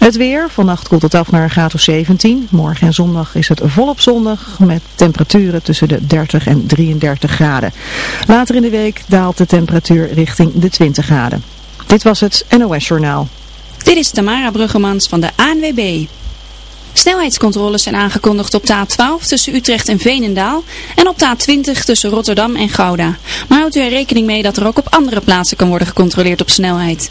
Het weer, vannacht koelt het af naar een graad of 17. Morgen en zondag is het volop zondag met temperaturen tussen de 30 en 33 graden. Later in de week daalt de temperatuur richting de 20 graden. Dit was het NOS Journaal. Dit is Tamara Bruggemans van de ANWB. Snelheidscontroles zijn aangekondigd op de A12 tussen Utrecht en Veenendaal en op de A20 tussen Rotterdam en Gouda. Maar houdt u er rekening mee dat er ook op andere plaatsen kan worden gecontroleerd op snelheid.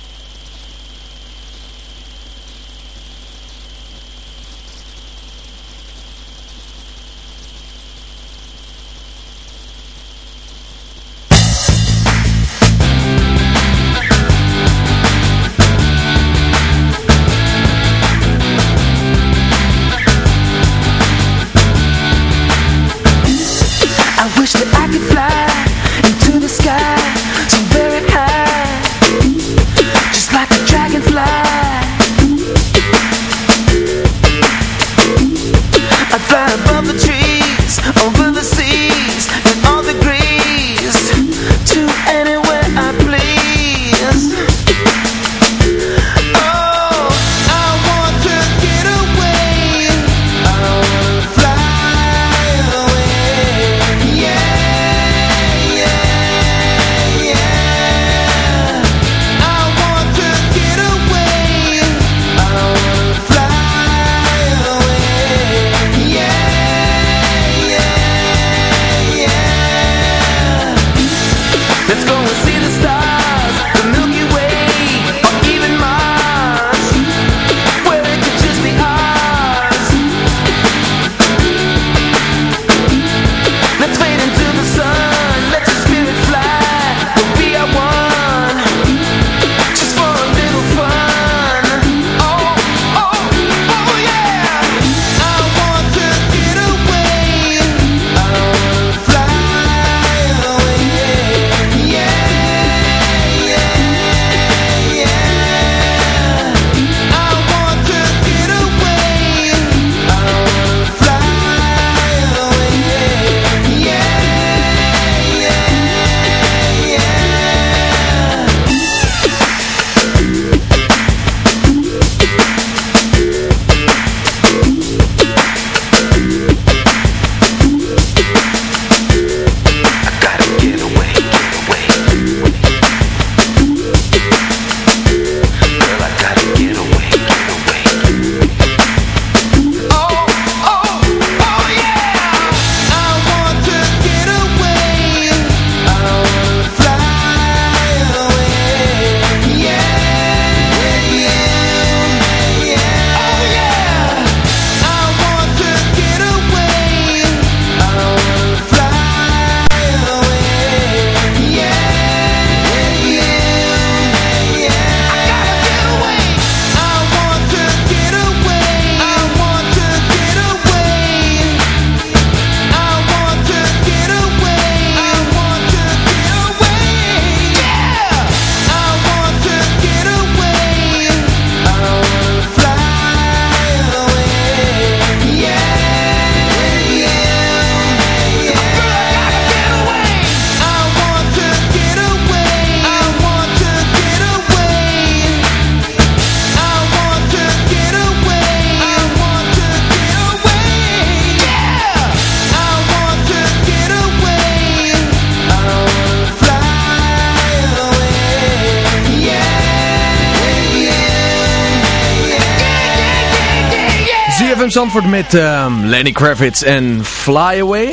CFM met ehm, Lenny Kravitz en Fly Away.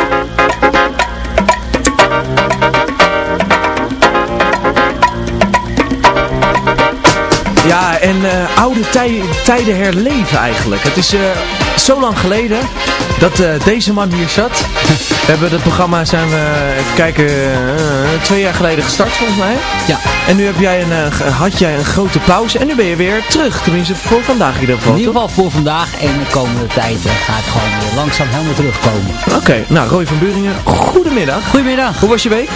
Ja, en eh, oude tij- tijden herleven eigenlijk. Het is eh, zo lang geleden dat eh, deze man hier zat. We hebben het programma, zijn we, even kijken, eh, twee jaar geleden gestart volgens mij. Ja. En nu heb jij een, eh, had jij een grote pauze en nu ben je weer terug. Tenminste voor vandaag in ieder geval. In ieder geval voor vandaag en de komende tijd eh, ga ik gewoon weer langzaam helemaal terugkomen. Oké, nou Roy van Buringen, goedemiddag. Goedemiddag. Hoe was je week?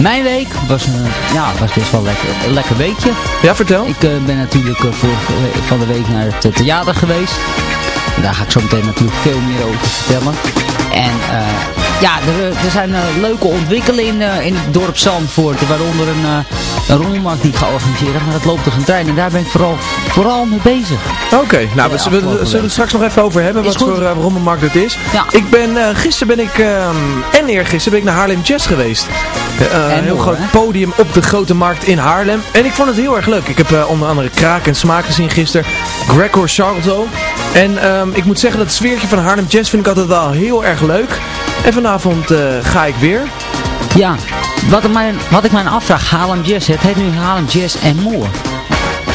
Mijn week was, eh, ja, was best wel lekker, een lekker weekje. Ja, vertel. Ik eh, ben natuurlijk eh, we- van de week naar het eh, theater geweest. En daar ga ik zo meteen natuurlijk veel meer over vertellen. En eh, ja, er, er zijn eh, leuke ontwikkelingen in, eh, in het dorp Zandvoort. Waaronder een, uh, een rommelmarkt die ik ga organiseren. Maar het loopt toch een trein en daar ben ik vooral, vooral mee bezig. Oké, nou, we, zullen het straks nog even over hebben, Is wat goed. voor uh, rommelmarkt het is. Ja. Ik ben, eh, gisteren ben ik, ehm, en eergisteren ben ik naar Haarlem Jazz geweest. Eh, En een heel groot hè? podium op de Grote Markt in Haarlem. En ik vond het heel erg leuk. Ik heb eh, onder andere Kraak en Smaak gezien gisteren. Gregor Charlton. En ehm, ik moet zeggen dat het sfeertje van Haarlem Jazz vind ik altijd wel heel erg leuk. En vanavond eh, ga ik weer. Ja, wat, ik mijn, wat ik mij afvraag, Haarlem Jazz, het heet nu Haarlem Jazz en More.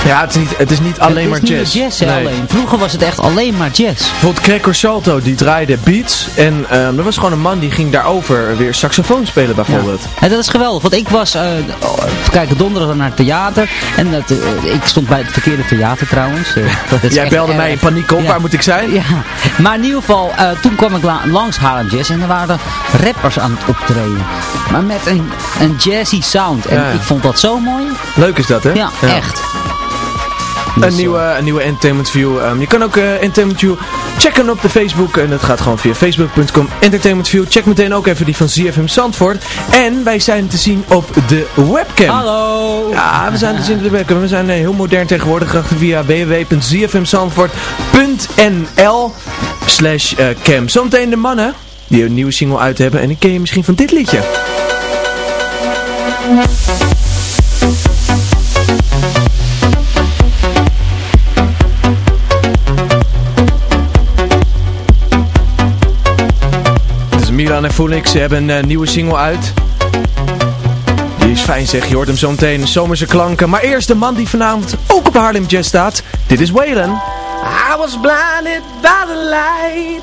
Ja, het is niet, het is niet alleen het maar is niet jazz. Nee. alleen. Vroeger was het echt alleen maar jazz. Bijvoorbeeld Gregor Salto, die draaide beats. En ehm, er was gewoon een man die ging daarover weer saxofoon spelen bijvoorbeeld. En dat is geweldig, want ik was, even kijken, donderdag naar het theater. En dat, eh, ik stond bij het verkeerde theater trouwens. Eh, Jij belde mij in paniek op, Ja. waar moet ik zijn? Ja, maar in ieder geval, toen kwam ik la- langs Harlem Jazz en er waren rappers aan het optreden. Maar met een, een jazzy sound. En Ja. ik vond dat zo mooi. Leuk is dat, hè? Ja, echt. Een nieuwe, eh, een nieuwe Entertainment View. Ehm, je kan ook eh, Entertainment View checken op de Facebook. En dat gaat gewoon via facebook.com Entertainment View. Check meteen ook even die van ZFM Zandvoort. En wij zijn te zien op de webcam. Hallo! Ja, we zijn te zien op de webcam. We zijn eh, heel modern tegenwoordig. Graag via www.zfmzandvoort.nl slash eh, cam. Zometeen de mannen die een nieuwe single uit hebben. En die ken je misschien van dit liedje. Milan en Felix. Ze hebben een eh, nieuwe single uit. Die is fijn zeg, je hoort hem zo meteen. Zomerse klanken. Maar eerst de man die vanavond ook op Harlem Jazz staat. Dit is Waylon. I was blinded by the light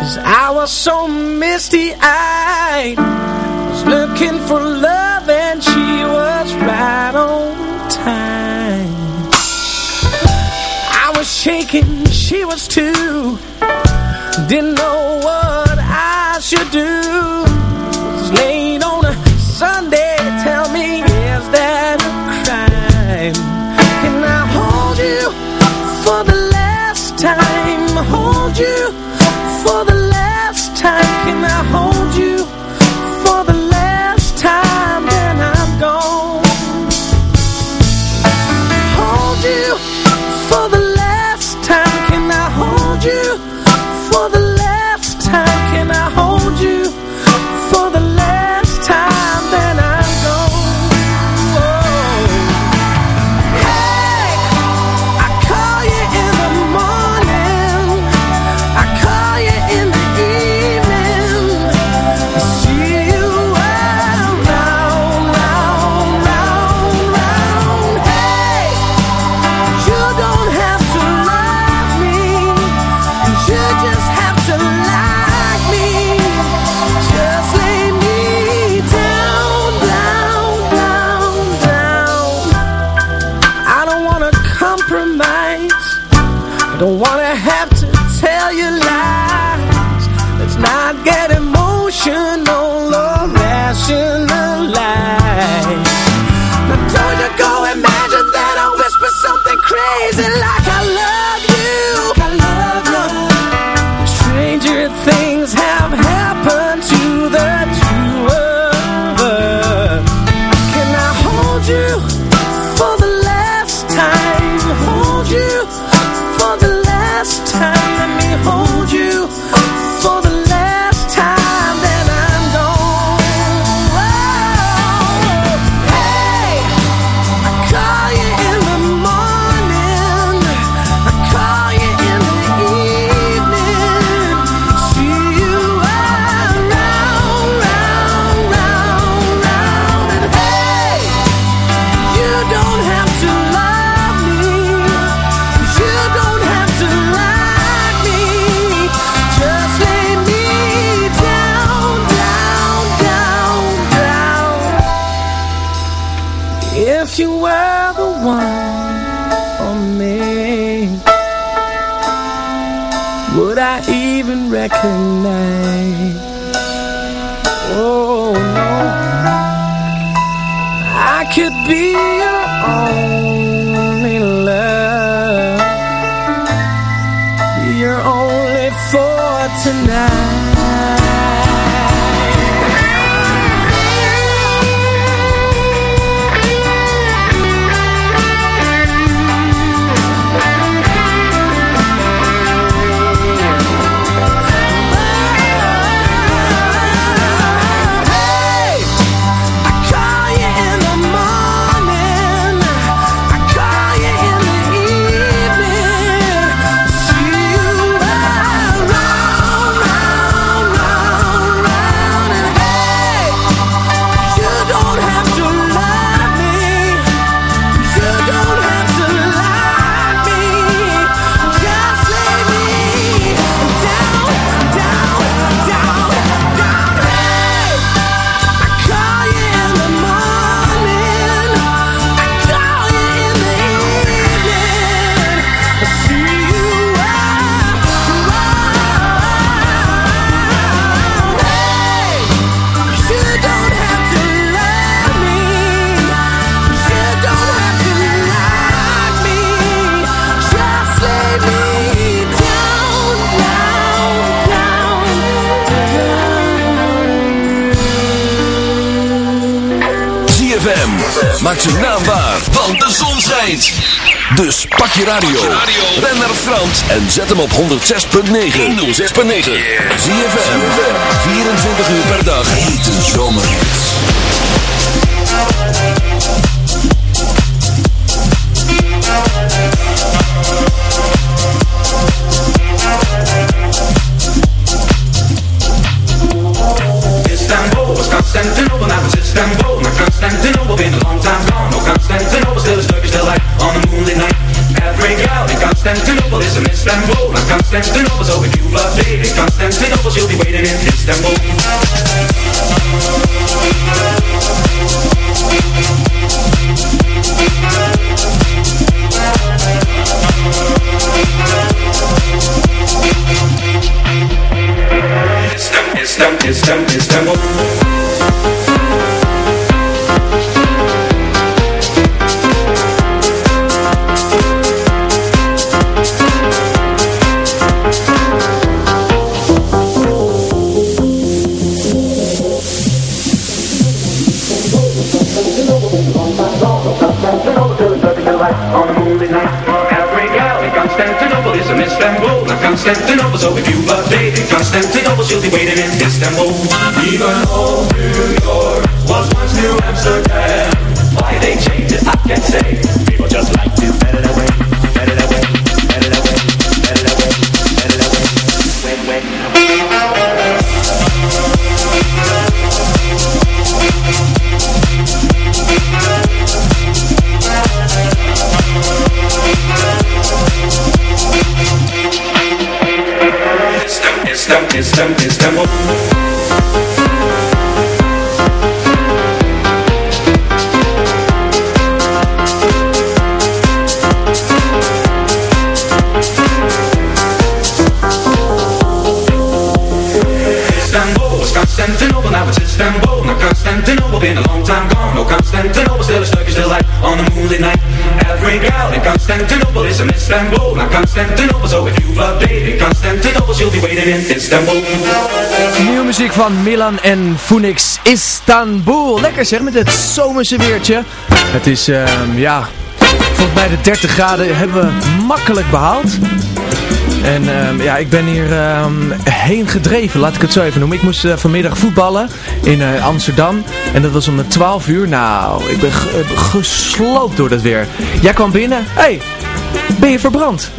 Cause I was so misty-eyed Was looking for love and she was right on time I was shaking, she was too Didn't know what should do you were the one for me. Would I even recognize? Oh no. I could be Maak zijn naam waar, want de zon schijnt. Dus pak je radio. Ben naar Frans en zet hem op 106.9. 106.9. Zie je 24 uur per dag. Hete zomerhits. Istanbul now Istanbul. Constantinople been a long time gone. No Constantinople still is Turkish delight on a moonlit night. Every gal in Constantinople is an Istanbul. Now Constantinople, so if you love dating Constantinople, she'll be waiting in Istanbul. Istanbul, Istanbul, Istanbul. On a moonlit night. Every gal in Constantinople is an Istanbul. Now Constantinople, so if you love dating Constantinople, she'll be waiting in Istanbul. Even though New York was once New Amsterdam, why they changed it, I can't say. People just like to better that way, Istanbul, Istanbul, Istanbul. Istanbul Constantinople, now it's Istanbul. No Constantinople, still a Turkish delight on a moonlit night. Every gal in Constantinople is an Istanbul. Now Constantinople, so if you love dating Constantinople, she'll be waiting in Istanbul. Nieuwe muziek van Milan en Phoenix Istanbul. Lekker zeg, met het zomerse weertje. Het is, ehm, ja, volgens mij de 30 graden hebben we makkelijk behaald. En ehm, ja, ik ben hier ehm, heen gedreven, laat ik het zo even noemen. Ik moest eh, vanmiddag voetballen in eh, Amsterdam. En dat was om 12 uur. Nou, ik ben ge- eh, gesloopt door dat weer. Jij kwam binnen. Hé, hey, ben je verbrand?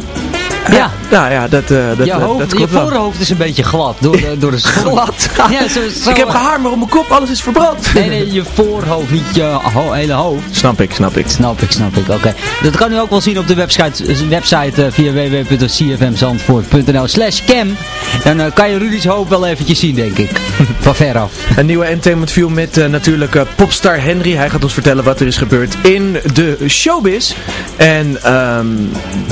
Ja. Nou ja, dat, eh dat, je, eh, hoofd, dat je klopt voorhoofd is een beetje glad door de, door de. Glad. Ja, zo, zo- Ik heb gehaar, maar op mijn kop, alles is verbrand. Nee, nee, je voorhoofd, niet je ho- hele hoofd. Snap ik, snap ik. Snap ik, snap ik. Oké. Dat kan u ook wel zien op de website, website eh, via www.cfmzandvoort.nl slash cam. Dan eh, kan je Rudy's hoofd wel eventjes zien, denk ik. Van ver af. Een nieuwe Entertainment View met eh, natuurlijk eh, popstar Henry. Hij gaat ons vertellen wat er is gebeurd in de showbiz. En ehm,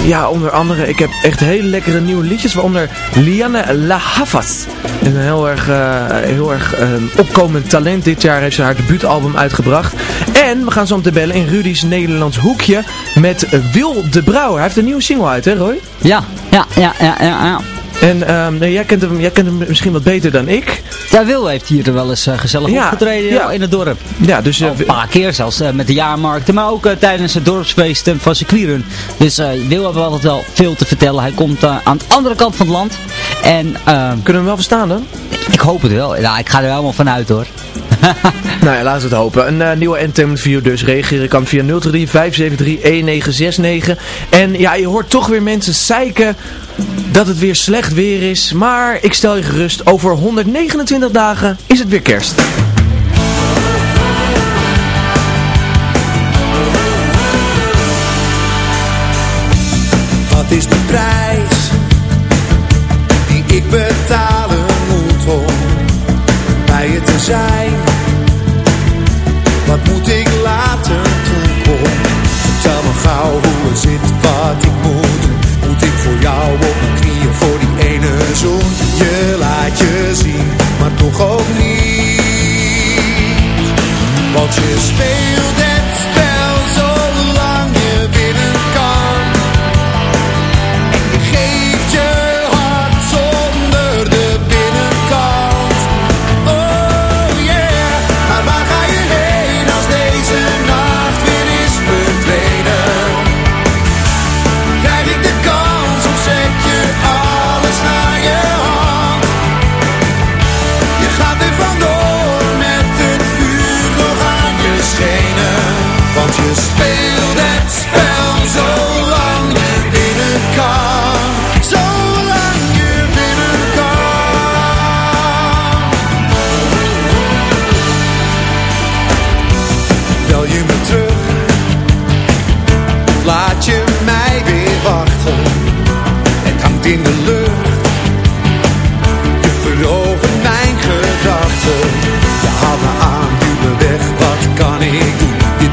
ja, onder andere, ik heb echt hele lekkere nieuwe liedjes, waaronder Lianne La Havas. Een heel erg, eh, heel erg eh, opkomend talent. Dit jaar heeft ze haar debuutalbum uitgebracht. En we gaan zo meteen bellen in Rudy's Nederlands Hoekje met Wil de Brouwer. Hij heeft een nieuwe single uit, hè Roy? Ja, ja, ja, ja, ja. ja. En ehm, nee, jij, kent hem, jij kent hem misschien wat beter dan ik. Ja, Wil heeft hier wel eens uh, gezellig Ja, opgetreden ja. in het dorp. Ja, dus... eh, een paar keer zelfs eh, met de jaarmarkten, maar ook eh, tijdens het dorpsfeest eh, van circuitrun. Dus eh Wil heeft altijd wel veel te vertellen. Hij komt eh, aan de andere kant van het land. En ehm, kunnen we hem wel verstaan dan? ik hoop het wel. Ja, ik ga er helemaal vanuit hoor. Nou ja, laten we het hopen. Een eh, nieuwe Entertainment View dus. Reageren kan via 023 573 1969. En ja, je hoort toch weer mensen zeiken dat het weer slecht weer is. Maar ik stel je gerust, over 129 dagen is het weer kerst. Wat is de prijs die ik betalen moet om bij je te zijn? Wat moet ik laten toen kom? Vertel me gauw hoe het zit, wat ik moet doen. Moet ik voor jou op mijn knieën voor die ene zoen? Je laat je zien, maar toch ook niet. Want je speelt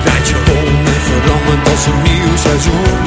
draait je om en verandert als een nieuw seizoen.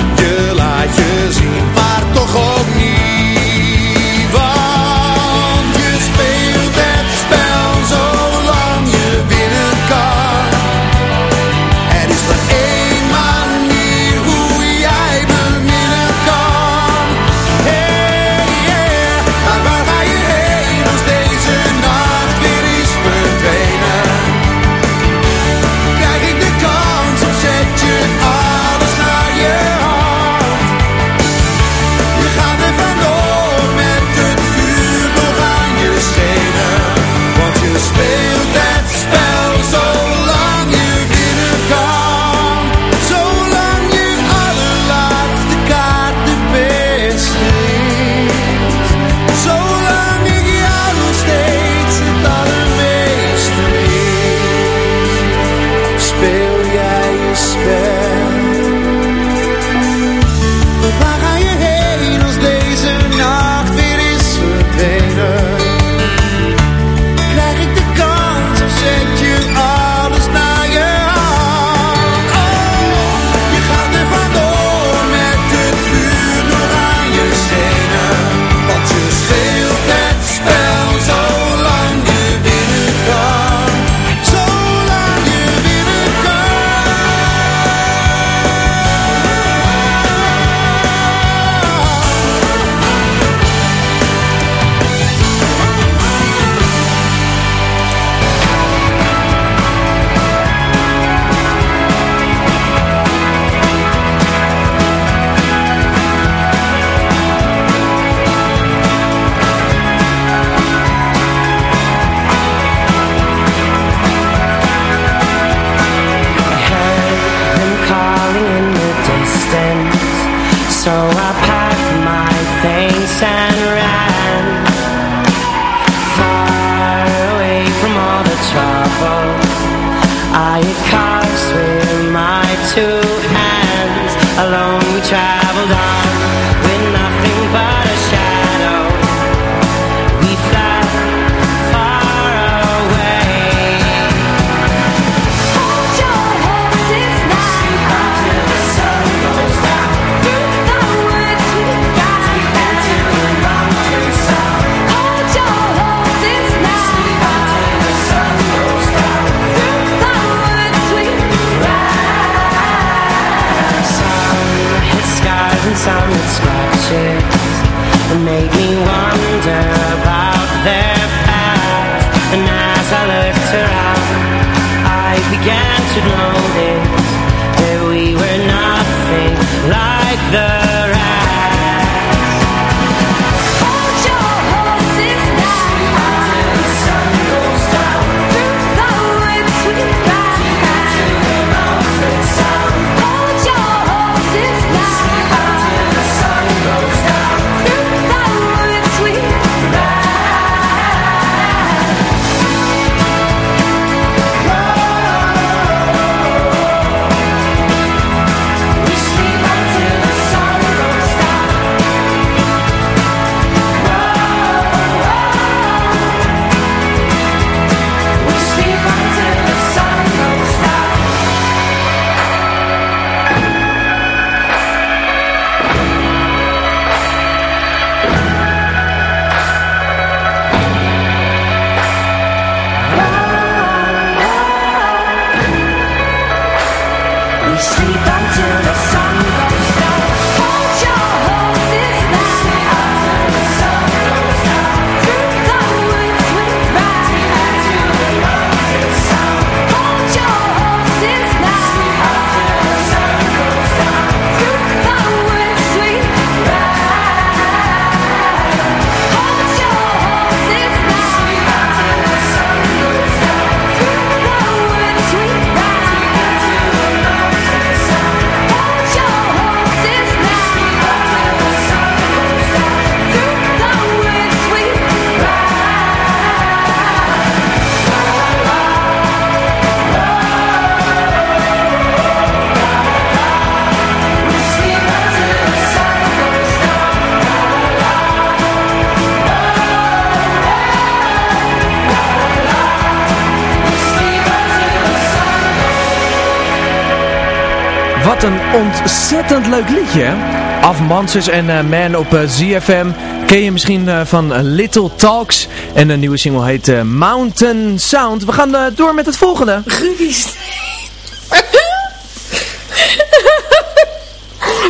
Ontzettend leuk liedje, hè? Afmansers en eh, Man op eh, ZFM. Ken je misschien eh, van Little Talks. En de nieuwe single heet Mountain Sound. We gaan eh, door met het volgende.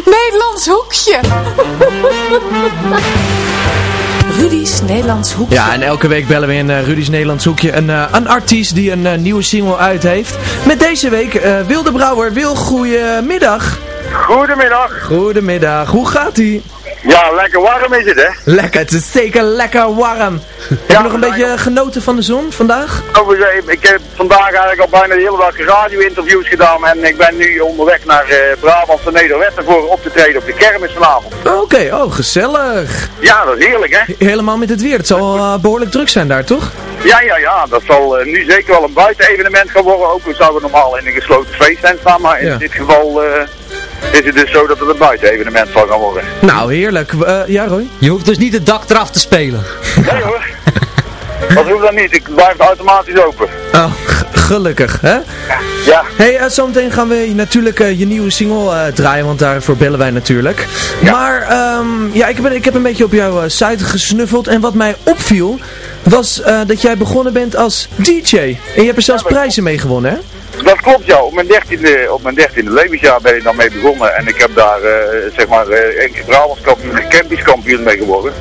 Nederlands hoekje. Rudy's Nederlands hoekje. Ja, en elke week bellen we in eh, Rudy's Nederlands Hoekje een, eh, een artiest die een eh, nieuwe single uit heeft. Met deze week eh, Wilde Brouwer. Wil, goedemiddag. Goedemiddag. Goedemiddag. Hoe gaat ie? Ja, lekker warm is het, hè? Lekker, het is zeker lekker warm. Heb je nog een beetje genoten van de zon vandaag? Overigens, ik heb vandaag eigenlijk al bijna de hele dag radio-interviews gedaan en ik ben nu onderweg naar eh Brabant en Nederwetten voor op te treden op de kermis vanavond. Oké, oh gezellig. Ja, dat is heerlijk, hè? Helemaal met het weer. Het zal eh, behoorlijk druk zijn daar, toch? Ja, ja, ja, dat zal eh, nu zeker wel een buitenevenement gaan worden. Ook al zouden we normaal in een gesloten feesttent staan, maar in Ja. dit geval is het dus zo dat het een buitenevenement zal gaan worden. Nou, heerlijk. Eh, ja, Roy? Je hoeft dus niet het dak eraf te spelen. Nee hoor. Dat hoeft dan niet, ik blijf automatisch open. Oh, gelukkig, hè? Ja. Hey, eh, zometeen gaan we natuurlijk eh, je nieuwe single eh, draaien, want daarvoor bellen wij natuurlijk. Maar, ehm, ja, ik, ben, ik heb een beetje op jouw eh, site gesnuffeld en wat mij opviel, was eh, dat jij begonnen bent als DJ. En je hebt er zelfs prijzen mee gewonnen, hè? Dat klopt ja, op mijn dertiende, op mijn dertiende levensjaar ben ik dan mee begonnen en ik heb daar eh, zeg maar eh één keer Brabants kampioen en Campies kampioen mee geworden.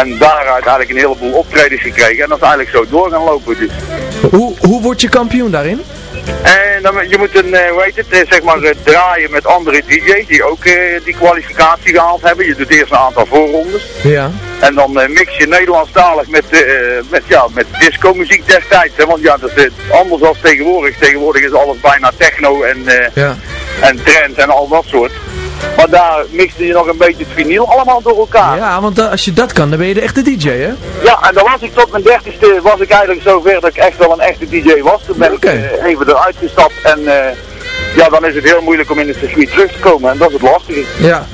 en daaruit eigenlijk een heleboel optredens gekregen en dat is eigenlijk zo door gaan lopen dus. Hoe, hoe word je kampioen daarin? En dan, je moet een, eh, hoe heet het, eh, zeg maar eh, draaien met andere DJ's die ook eh, die kwalificatie gehaald hebben. Je doet eerst een aantal voorrondes. Ja. En dan eh, mix je Nederlandstalig met, eh, met, ja, met disco muziek destijds. Hè? Want ja, dat is eh, anders dan tegenwoordig. Tegenwoordig is alles bijna techno en, eh, Ja. en trends en al dat soort. Maar daar mixte je nog een beetje het vinyl allemaal door elkaar. Ja, want eh, als je dat kan, dan ben je de echte DJ, hè? Ja, en dan was ik tot mijn dertigste, was ik eigenlijk zover dat ik echt wel een echte DJ was. Toen ben ik eh, even eruit gestapt en eh, ja, dan is het heel moeilijk om in het circuit terug te komen en dat is het lastige. Ja.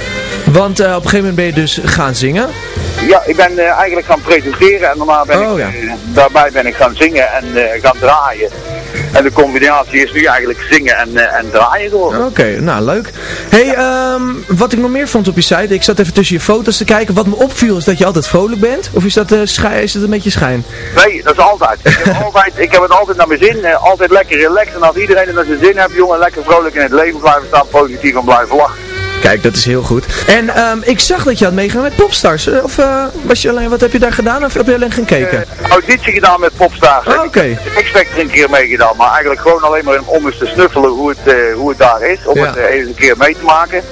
Want eh, op een gegeven moment ben je dus gaan zingen. Ja, ik ben eh, eigenlijk gaan presenteren en daarna ben Oh, ik, ja. eh, daarbij ben ik gaan zingen en gaan draaien. En de combinatie is nu eigenlijk zingen en, en draaien door. Oké, nou leuk. Hey, ehm, wat ik nog meer vond op je site, ik zat even tussen je foto's te kijken. Wat me opviel is dat je altijd vrolijk bent. Of is dat, schij, is dat een beetje schijn? Nee, dat is altijd. Ik heb, altijd, ik heb het altijd naar mijn zin, altijd lekker relaxed. En als iedereen het naar zijn zin heeft, jongen, lekker vrolijk in het leven blijven staan, positief en blijven lachen. Kijk, dat is heel goed. En ehm, ik zag dat je had meegaan met Popstars. Eh, Of eh, was je alleen, wat heb je daar gedaan? Of heb je alleen gekeken? Eh, auditie gedaan met Popstars. Oh, oké. Ik heb X-Factor een keer meegedaan, maar eigenlijk gewoon alleen maar om eens te snuffelen hoe het, hoe het daar is. Om Ja. het eens een keer mee te maken.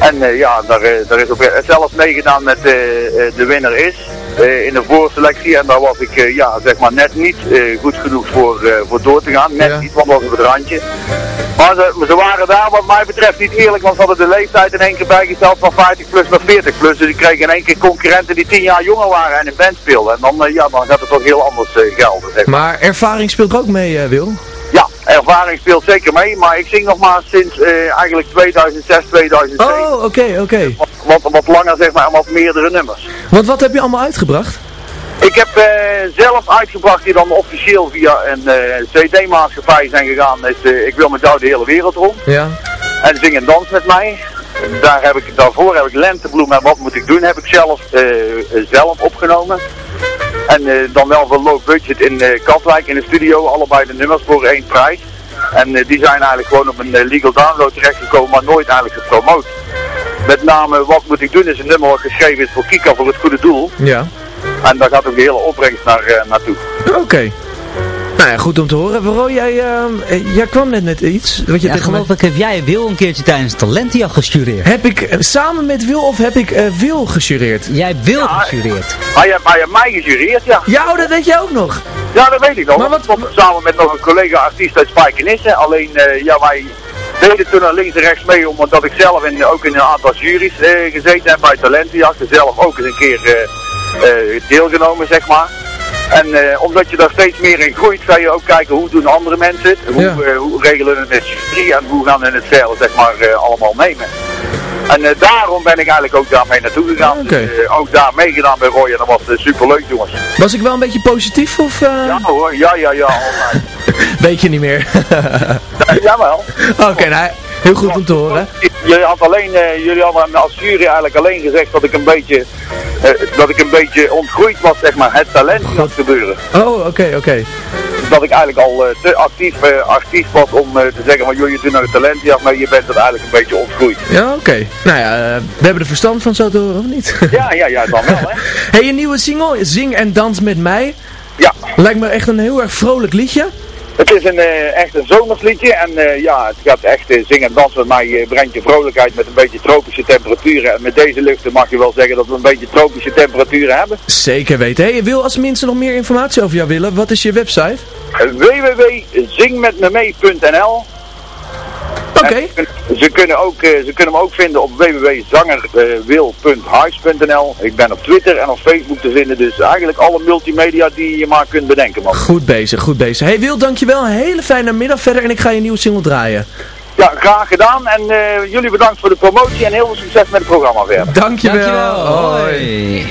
En ja, daar, daar is ook zelfs meegedaan met de winnaar is. in de voorselectie en daar was ik ja, zeg maar net niet goed genoeg voor, voor door te gaan. Net niet, want was op het randje. Maar ze, ze waren daar wat mij betreft niet eerlijk, want ze hadden de leeftijd in één keer bijgesteld van 50 plus naar 40 plus. Dus ik kreeg in één keer concurrenten die 10 jaar jonger waren en een band speelden. En dan, eh, ja, dan gaat het toch heel anders eh, gelden. Zeg maar. Maar ervaring speelt ook mee, eh, Wil? Ja, ervaring speelt zeker mee, maar ik zing nog maar sinds eigenlijk 2006, 2007. Oh, oké, oké. Wat, wat langer zeg maar, en wat meerdere nummers. Want wat heb je allemaal uitgebracht? Ik heb eh, zelf uitgebracht die dan officieel via een eh, CD-maatschappij zijn gegaan. Eh, ik wil met jou de hele wereld rond. Ja. En zing en dans met mij. Daar heb ik, daarvoor heb ik Lentebloem en Wat moet ik doen heb ik zelf, zelf opgenomen. En dan wel voor low budget in Katwijk in de studio. Allebei de nummers voor één prijs. En die zijn eigenlijk gewoon op een legal download terechtgekomen, maar nooit eigenlijk gepromoot. Met name Wat moet ik doen is een nummer wat geschreven is voor Kika voor het goede doel. Ja. En daar gaat ook de hele opbrengst naar, eh, naartoe. Oké. Nou ja, goed om te horen. Vero, jij, ehm, eh, jij kwam net met iets. Wat je Ja, geloof ik heb jij Wil een keertje tijdens Talentia gestudeerd. Heb ik eh, samen met Wil of heb ik eh, Wil gejureerd? Jij hebt Wil gestudeerd. Maar je, hebt- maar je hebt mij gejureerd, ja. Ja, oh, dat weet jij ook nog. Ja, dat weet ik nog. Maar wat... Samen met nog een collega-artiest uit Spijkenisse. Alleen, eh, ja, wij deden toen naar links en rechts mee, omdat ik zelf in, ook in een aantal juries eh, gezeten heb bij Talentia. Zelf ook eens een keer eh, eh, deelgenomen, zeg maar. En eh, omdat je daar steeds meer in groeit, ga je ook kijken hoe doen andere mensen het. Hoe, Ja. eh, hoe regelen het met jury en hoe gaan we het verder, zeg maar, eh, allemaal nemen. En eh, daarom ben ik eigenlijk ook daarmee naartoe gegaan. Dus, eh, ook daar meegedaan bij Roy en dat was super superleuk, jongens. Was ik wel een beetje positief of... eh, Ja hoor, ja, ja, ja. Weet je niet meer. Ja, Jawel. Oké, nou, heel goed om te horen. Jullie hadden alleen, eh, jullie hadden als jury eigenlijk alleen gezegd dat ik een beetje, eh, dat ik een beetje ontgroeid was, zeg maar, het talent gaat gebeuren. Oh, oké, oké. Dat ik eigenlijk al eh, te actief, actief was om te zeggen van, joh, je doet naar de talentjacht, maar je bent er eigenlijk een beetje ontgroeid. Ja, oké. Nou ja, we hebben er verstand van zo te horen, of niet? Ja, ja, ja, dan wel, hè. hey, een nieuwe single, Zing en Dans met mij. Ja. Lijkt me echt een heel erg vrolijk liedje. Het is een, eh, echt een zomersliedje en eh, ja, het gaat echt eh, zingen en dansen met mij, eh, brengt je vrolijkheid met een beetje tropische temperaturen. En met deze luchten mag je wel zeggen dat we een beetje tropische temperaturen hebben. Zeker weten. Hey, wil als mensen nog meer informatie over jou willen, wat is je website? Www.zingmetmemee.nl Oké. Ze kunnen, ook, eh, ze kunnen me ook vinden op www.zangerwil.hives.nl Ik ben op Twitter en op Facebook te vinden, dus eigenlijk alle multimedia die je maar kunt bedenken, man. Goed bezig, goed bezig. Hey Wil, dankjewel. Een hele fijne middag verder en ik ga je nieuwe single draaien. Ja, graag gedaan en eh, jullie bedankt voor de promotie en heel veel succes met het programma verder. Dankjewel. Dankjewel. Hoi.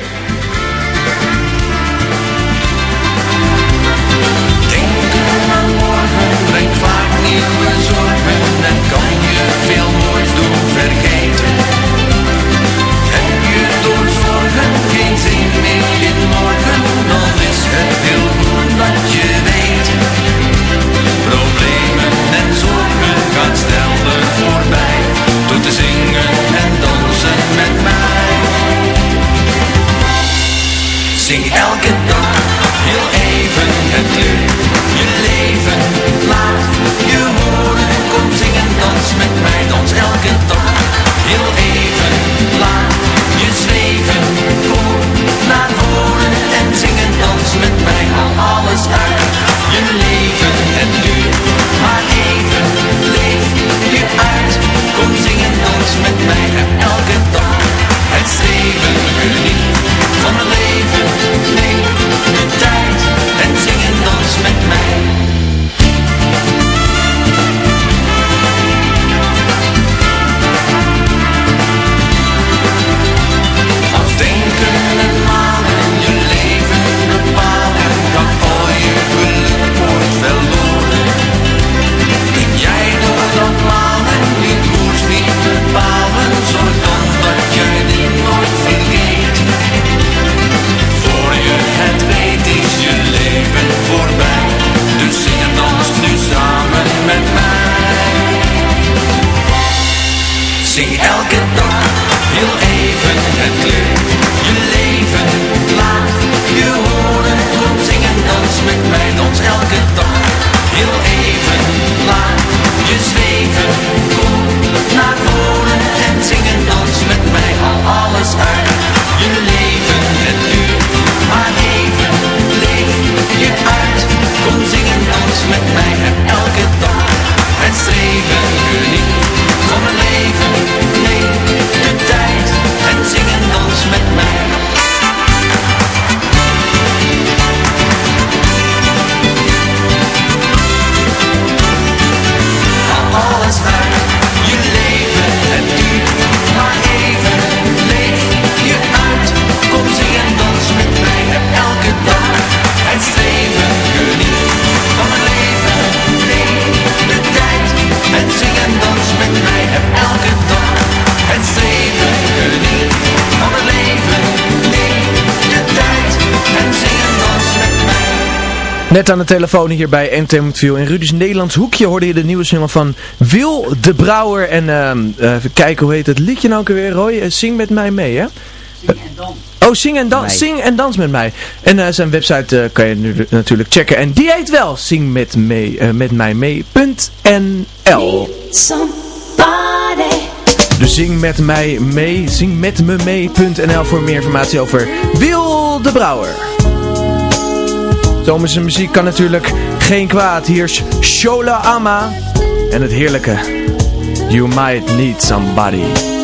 Net aan de telefoon hier bij Entertainmentview in Rudisch Nederlands Hoekje hoorde je de nieuwe single van Wil de Brouwer. En ehm, eh, even kijken, hoe heet het liedje nou ook weer? Roy, eh, zing met mij mee, hè? Zing en dans. Oh, zing en, dans, zing en dans met mij. En eh, zijn website kan je nu natuurlijk checken. En die heet wel zing met, mee, met mij mee.nl dus zing met mij mee, zing met me mee.nl voor meer informatie over Wil de Brouwer. Thomas' muziek kan natuurlijk geen kwaad. Hier is Shola Ama en het heerlijke You Might Need Somebody.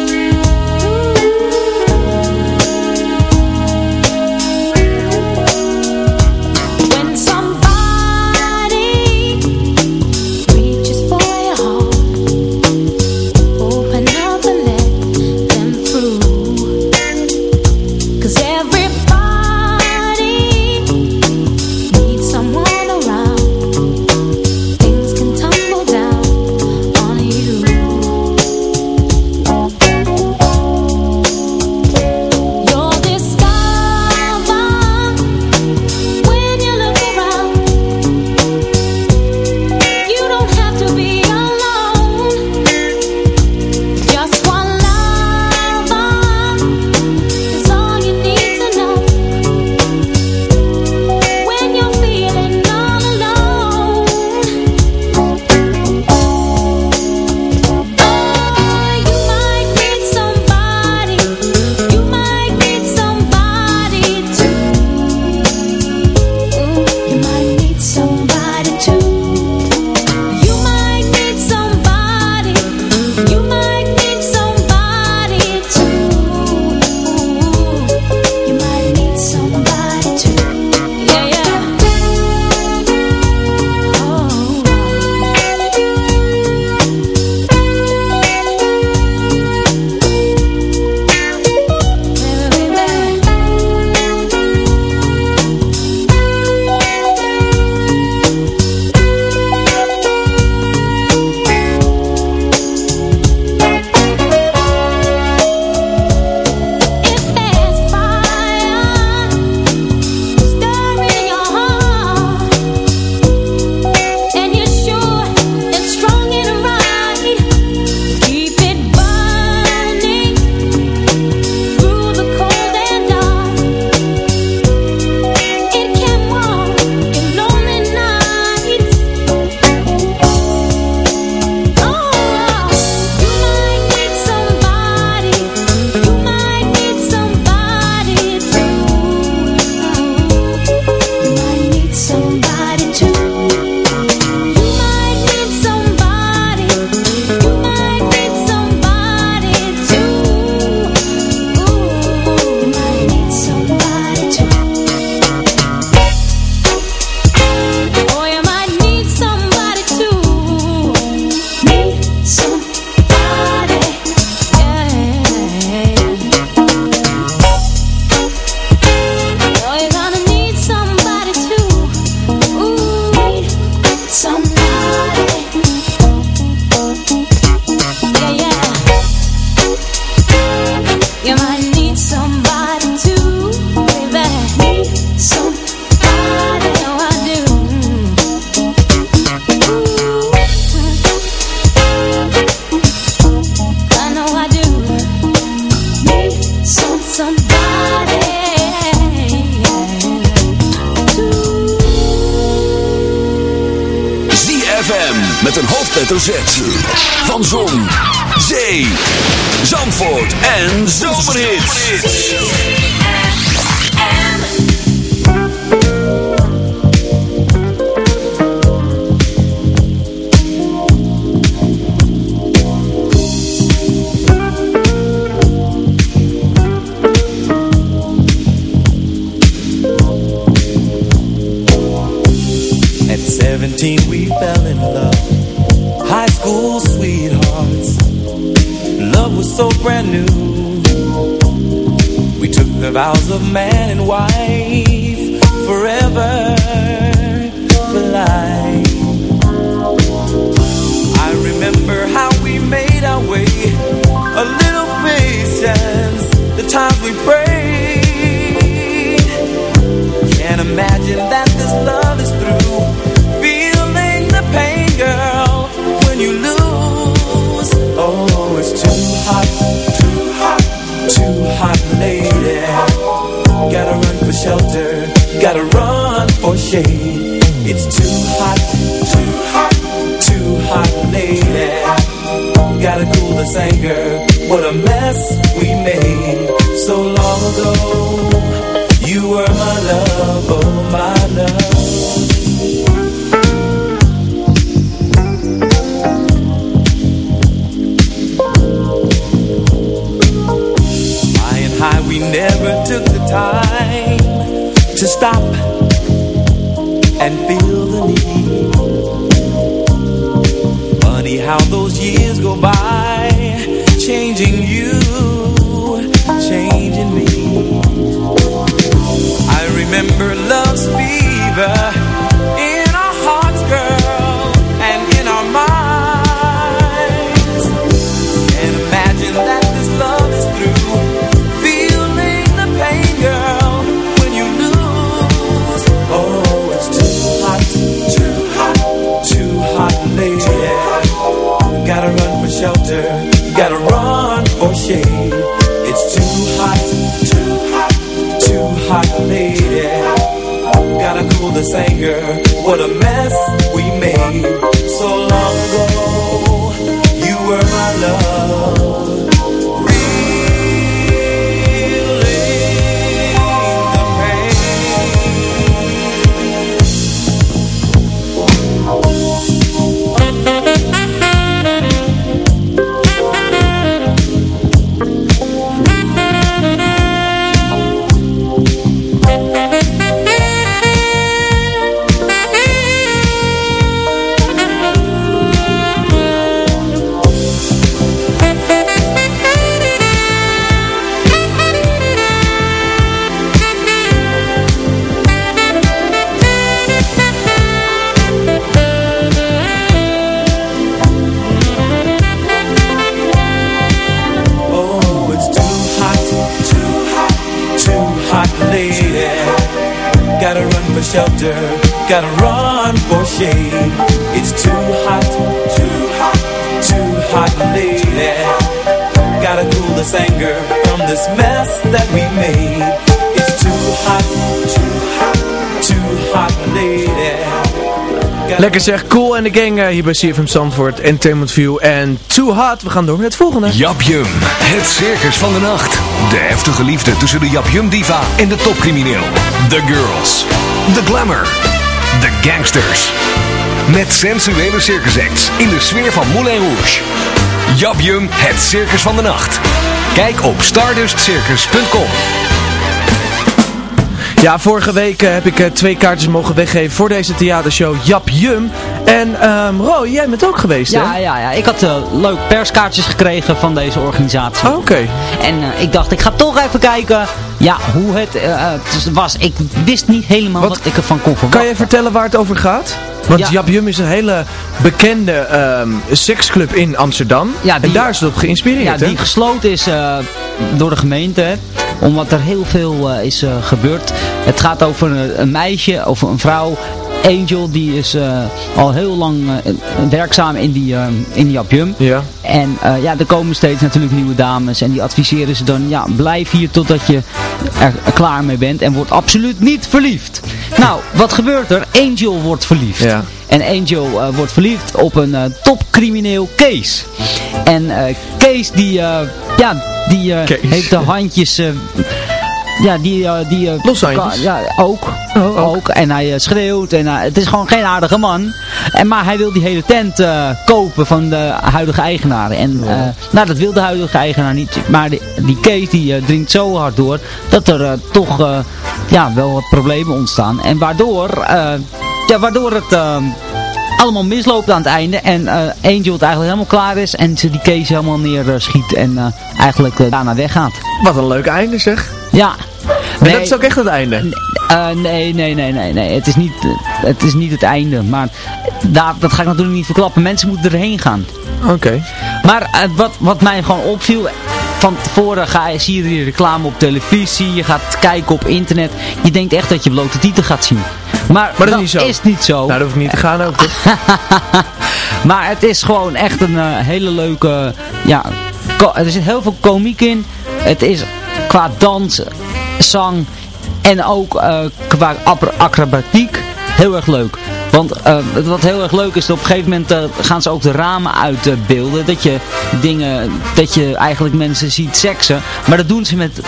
Lekker zeg, Cool en de Gang eh, hier bij CFM Zandvoort, Entertainment View en Too Hot. We gaan door met het volgende. Japjum, het circus van de nacht. De heftige liefde tussen de Japjum diva en de topcrimineel. The Girls, The Glamour, The Gangsters. Met sensuele circusacts in de sfeer van Moulin Rouge. Japjum, het circus van de nacht. Kijk op stardustcircus.com. Ja, vorige week eh, heb ik eh, twee kaartjes mogen weggeven voor deze theatershow Jap Jum. En Roy, jij bent ook geweest Ja, hè? ja, ja. Ik had uh, leuk perskaartjes gekregen van deze organisatie. Oh, Oké. En eh, ik dacht, ik ga toch even kijken ja, hoe het eh, was. Ik wist niet helemaal wat, ik ervan kon verwachten. Kan je vertellen waar het over gaat? Want Ja. Jap Jum is een hele bekende ehm, seksclub in Amsterdam. Ja, die- en daar is het op geïnspireerd, Ja, die gesloten is eh, door de gemeente. Omdat er heel veel eh, is eh, gebeurd. Het gaat over een, een meisje, over een vrouw. Angel, die is eh, al heel lang werkzaam in die, eh, in die. Ja. En ja, er komen steeds natuurlijk nieuwe dames. En die adviseren ze dan, ja, blijf hier totdat je er klaar mee bent. En word absoluut niet verliefd. Nou, wat gebeurt er? Angel wordt verliefd. Ja. En Angel wordt verliefd op een eh, topcrimineel Kees. En Kees die, ja, die eh, heeft de handjes... eh, ja, die... eh, die Loshandjes? Ja, ook. ook. En hij schreeuwt. En het is gewoon geen aardige man. En, maar hij wil die hele tent kopen van de huidige eigenaar. En nou, dat wil de huidige eigenaar niet. Maar die, die Kees die dringt zo hard door dat er toch ja, wel wat problemen ontstaan. En waardoor, ja, waardoor het... allemaal misloopt aan het einde. En eh, Angel het eigenlijk helemaal klaar is. En ze die Kees helemaal neer eh, schiet. En eh, eigenlijk daarna weggaat. Wat een leuk einde zeg. Ja. En dat is ook echt het einde? Nee, nee, nee, nee, nee. Het is niet, het is niet het einde. Maar daar, dat ga ik natuurlijk niet verklappen. Mensen moeten erheen gaan. Oké. Maar wat, wat mij gewoon opviel... Van tevoren ga je, zie je die reclame op televisie. Je gaat kijken op internet. Je denkt echt dat je blote titel gaat zien. Maar, Maar dat is niet zo. is niet zo. Nou, dat hoef ik niet te gaan ook? Maar het is gewoon echt een eh, hele leuke... Ja, er zit heel veel komiek in. Het is qua dans, zang En ook eh, qua acrobatiek heel erg leuk. Want eh, wat heel erg leuk is, op een gegeven moment eh, gaan ze ook de ramen uitbeelden. dat je dingen, dat je eigenlijk mensen ziet seksen. Maar dat doen ze met,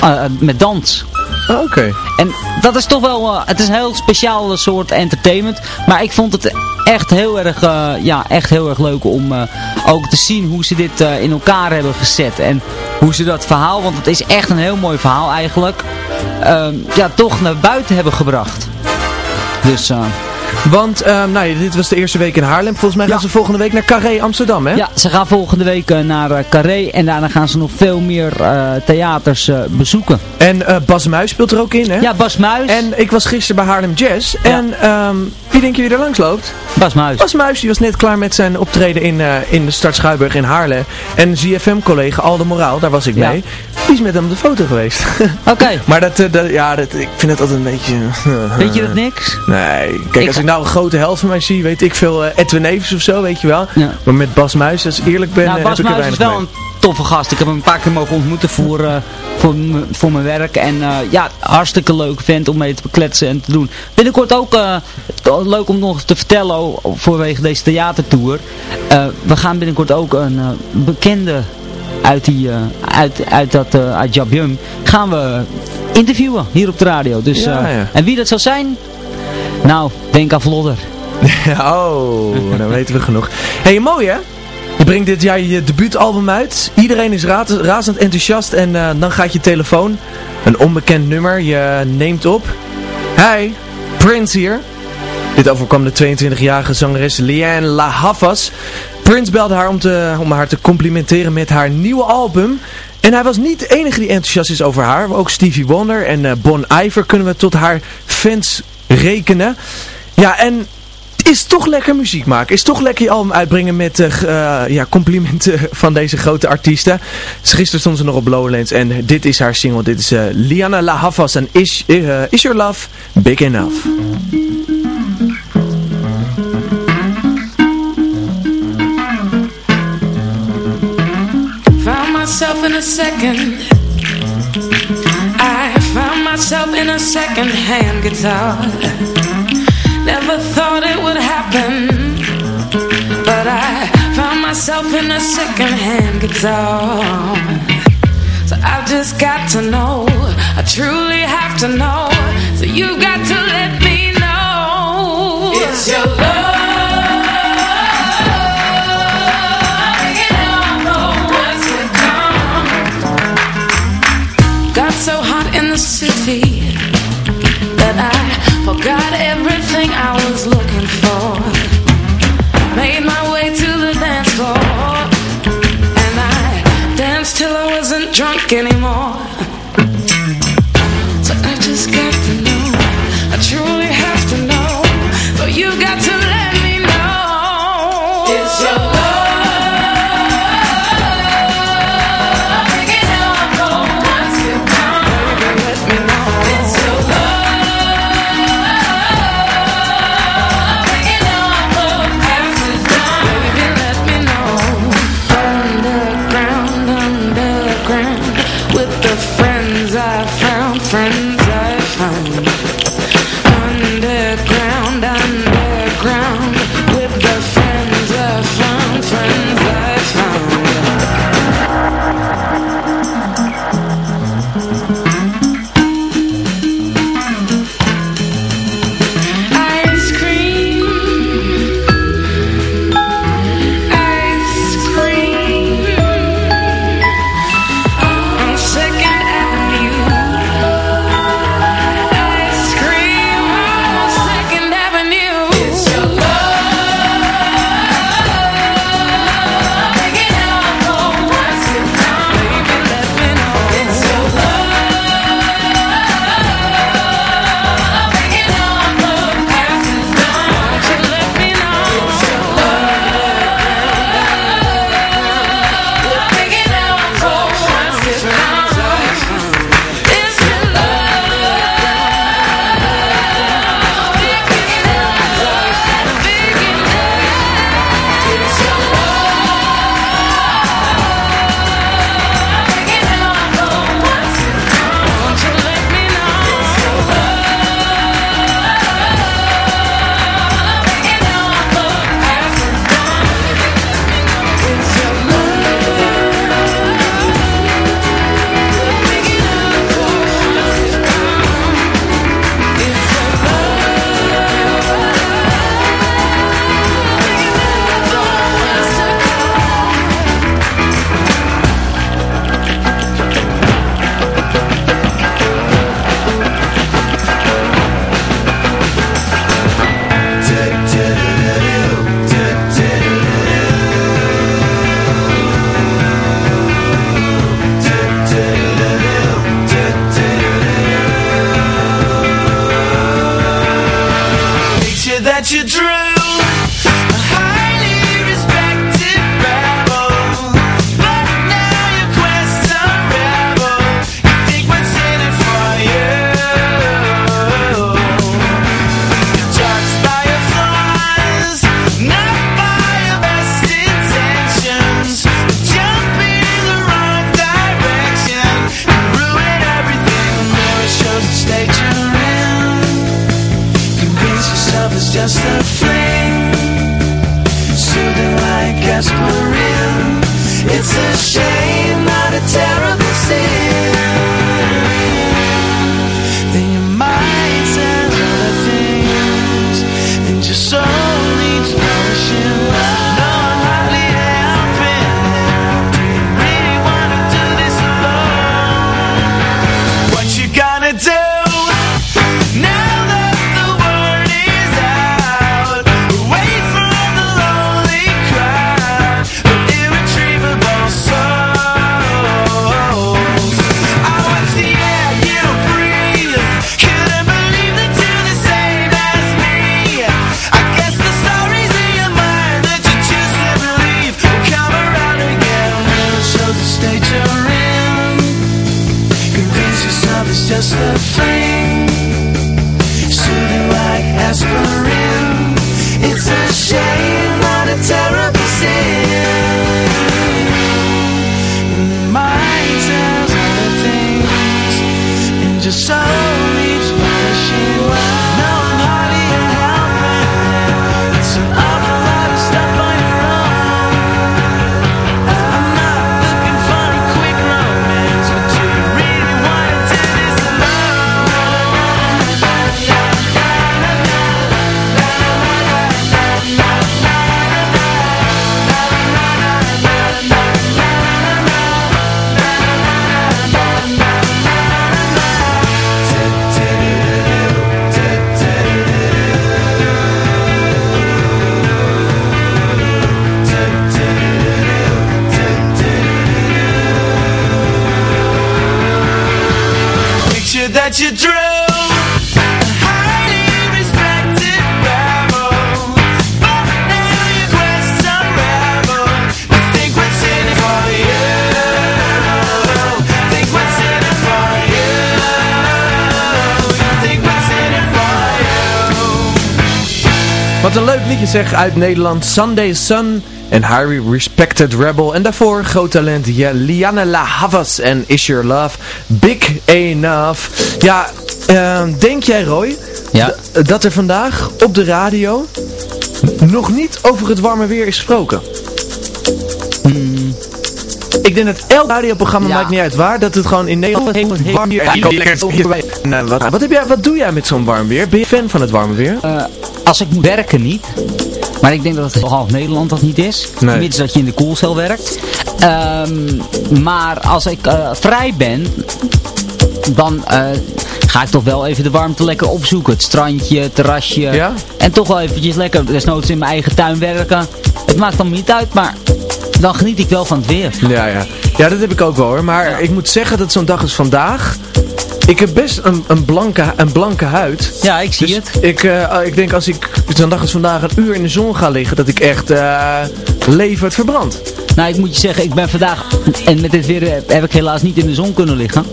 eh, met dans. Oh, Oké. En dat is toch wel, eh, het is een heel speciaal soort entertainment. Maar ik vond het echt heel erg, eh, ja, echt heel erg leuk om eh, ook te zien hoe ze dit eh, in elkaar hebben gezet. En hoe ze dat verhaal, want het is echt een heel mooi verhaal eigenlijk, ehm, ja, toch naar buiten hebben gebracht. Dus, eh, Want, ehm, nou ja, dit was de eerste week in Haarlem. Volgens mij gaan ze volgende week naar Carré Amsterdam, hè? ja, ze gaan volgende week eh, naar eh, Carré en daarna gaan ze nog veel meer eh, theaters bezoeken. En Bas Muis speelt er ook in, hè? Ja, Bas Muis. En ik was gisteren bij Haarlem Jazz. En ehm, wie denk je wie er langs loopt? Bas Muis. Bas Muis, die was net klaar met zijn optreden in, eh, in de Stad Schuiburg in Haarlem. En ZFM-collega Alde Moraal, daar was ik Ja. mee. Die is met hem op de foto geweest. Oké. maar dat, eh, dat, ja, dat, ik vind het altijd een beetje... Weet je dat niks? Nee. Kijk, Ik als ga- ik nou een grote held van mij zie, weet ik veel, eh, Edwin Evers of zo, weet je wel. Ja. Maar met Bas Muis, als ik eerlijk ben, nou, eh, Bas heb ik er Muis is weinig wel mee. een toffe gast. Ik heb hem een paar keer mogen ontmoeten voor, eh, voor, mijn werk. En eh, ja, hartstikke leuk vent om mee te bekletsen en te doen. Binnenkort ook eh, leuk om nog te vertellen voorwege deze theatertour. We gaan binnenkort ook een bekende uit, die, uit, uit, dat, uit Jabjum gaan we interviewen hier op de radio. Dus, Ja, ja. En wie dat zal zijn? Nou, denk aan Vlodder. oh, dan weten we genoeg. Hé, hey, mooi hè? Je brengt dit jaar je debuutalbum uit. Iedereen is ra- razend enthousiast en eh, dan gaat je telefoon, een onbekend nummer, je neemt op. Hi, Prince hier. Dit overkwam de 22-jarige zangeres Leanne La Havas. Prince belde haar om, te, om haar te complimenteren met haar nieuwe album. En hij was niet de enige die enthousiast is over haar. Ook Stevie Wonder en eh, Bon Iver kunnen we tot haar fans rekenen. Ja, en is toch lekker muziek maken. Is toch lekker je album uitbrengen met eh, eh, ja, complimenten van deze grote artiesten. Dus gisteren stond ze nog op Lowlands en dit is haar single. Dit is eh, Liana La Havas en is, is Your Love Big Enough? Found myself in a second. I found myself in a second hand guitar. Never thought it would happen. But I found myself in a second hand guitar. So I just got to know. I truly have to know. So you've got to let me know. It's your love. You know what's to come. Got so hot in the city that you drew. Zeg uit Nederland. Sunday Sun en Highly Respected Rebel. En daarvoor groot talent ja, Liana La Havas en Is Your Love Big Enough. Ja, ehm, denk jij Roy Ja. dat er vandaag op de radio nog niet over het warme weer is gesproken? Ik denk dat elk radioprogramma, Ja. maakt niet uit waar, dat het gewoon in Nederland heel warm weer... Eh, wat, wat, heb jij, wat doe jij met zo'n warm weer? Ben je fan van het warme weer? Eh, als ik moet werken niet. Maar ik denk dat het half Nederland dat niet is. Nee. Mits dat je in de koelcel werkt. Ehm, maar als ik eh, vrij ben, dan eh, ga ik toch wel even de warmte lekker opzoeken. Het strandje, het terrasje. Ja? En toch wel eventjes lekker, desnoods in mijn eigen tuin werken. Het maakt dan niet uit, maar dan geniet ik wel van het weer. Ja, ja. Ja, dat heb ik ook wel hoor. Maar ik moet zeggen dat zo'n dag als vandaag... Ik heb best een, een, blanke, een blanke huid. Ja, ik zie Dus het. Ik, eh, ik denk als ik zo'n dag als vandaag een uur in de zon ga liggen... dat ik echt eh levend verbrand. Nou, ik moet je zeggen, ik ben vandaag, en met dit weer eh, heb ik helaas niet in de zon kunnen liggen.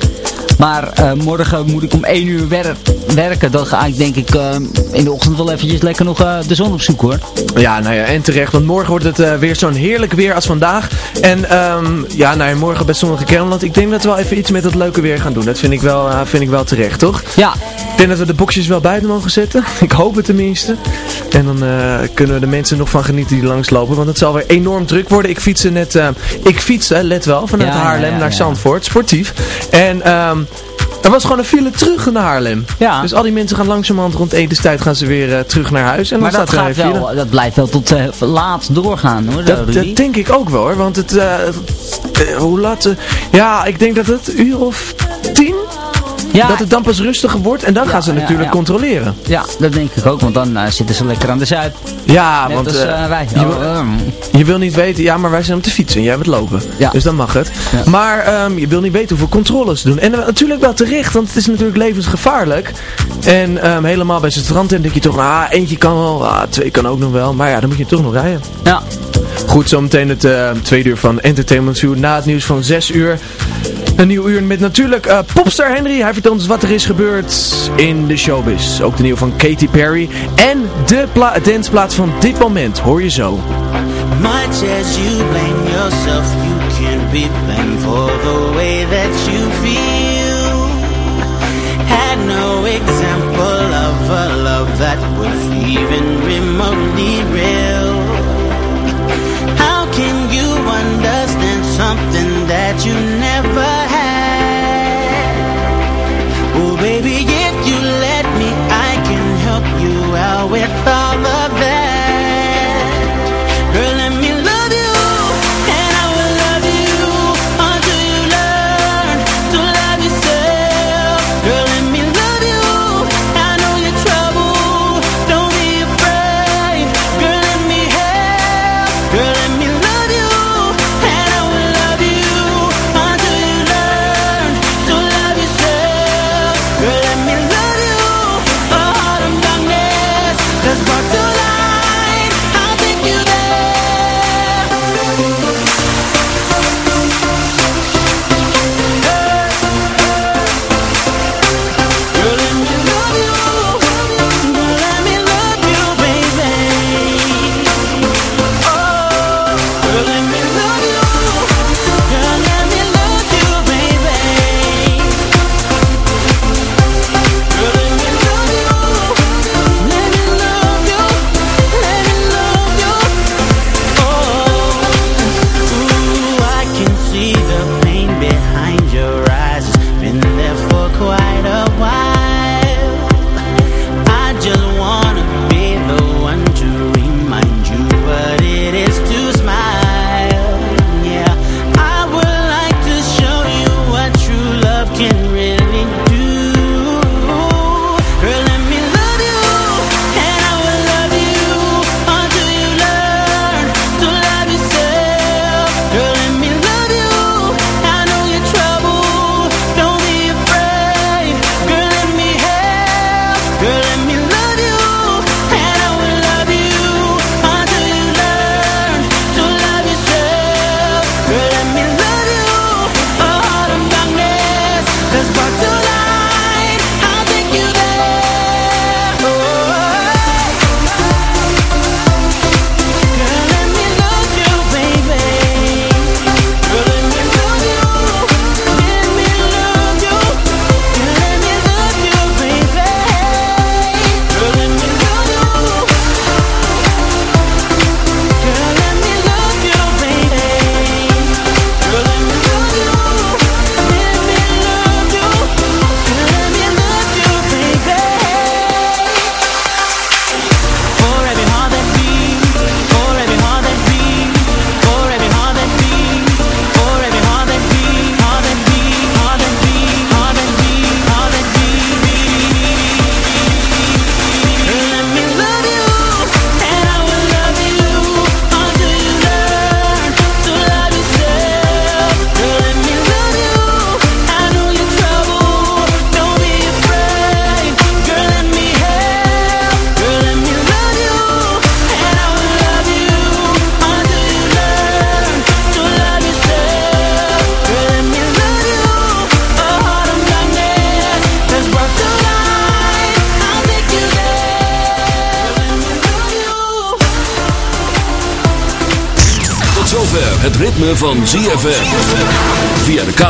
Maar eh, morgen moet ik om 1 uur wer- werken. Dan ga ik denk ik eh, in de ochtend wel eventjes lekker nog eh, de zon opzoeken hoor. Ja, nou ja, en terecht. Want morgen wordt het weer zo'n heerlijk weer als vandaag. En ehm, ja, nou ja, morgen bij Zonnige Kermeland. Ik denk dat we wel even iets met dat leuke weer gaan doen. Dat vind ik wel, vind ik wel terecht, toch? Ja. Ik denk dat we de boxjes wel buiten mogen zetten. Ik hoop het tenminste. En dan kunnen we de mensen nog van genieten die langslopen. Want het zal weer enorm druk worden. Ik fietste net, ik fiets, let wel, vanuit Ja, Haarlem ja, naar. Zandvoort. Sportief. En ehm, er was gewoon een file terug naar Haarlem. Ja. Dus al die mensen gaan langzamerhand rond etenstijd gaan ze weer eh, terug naar huis. En maar dan dat, staat er gaat wel, dat blijft wel tot eh, laat doorgaan hoor, Dat, denk ik ook wel hoor, want het, eh, eh, hoe laat, ja, ik denk dat het uur of tien, Ja. dat het dan pas rustiger wordt en dan Ja, gaan ze natuurlijk ja. controleren. Ja, dat denk ik ook, want dan eh, zitten ze lekker aan de zuip. Ja, Net want als, eh, eh, wij. je, Oh, wil, ehm. je wil niet weten, ja, maar wij zijn op de fiets en jij bent lopen. Ja. Dus dan mag het. Maar ehm, je wil niet weten hoeveel controles ze doen. En natuurlijk wel terecht, want het is natuurlijk levensgevaarlijk. En ehm, helemaal bij zijn strand denk je toch, ah, eentje kan wel, ah, twee kan ook nog wel. Maar ja, dan moet je toch nog rijden. Ja. Goed, zometeen het tweede uur van Entertainment Zoo. Na het nieuws van 6 uur. Een nieuw uur met natuurlijk eh, Popstar Henry. Hij vertelt ons wat er is gebeurd in de showbiz. Ook de nieuw van Katy Perry. En de pla danceplaat van dit moment hoor je zo. Much as you blame yourself, you can't be blamed for the way that you feel. Had no example of a love that was even remotely real. How can you understand something that you never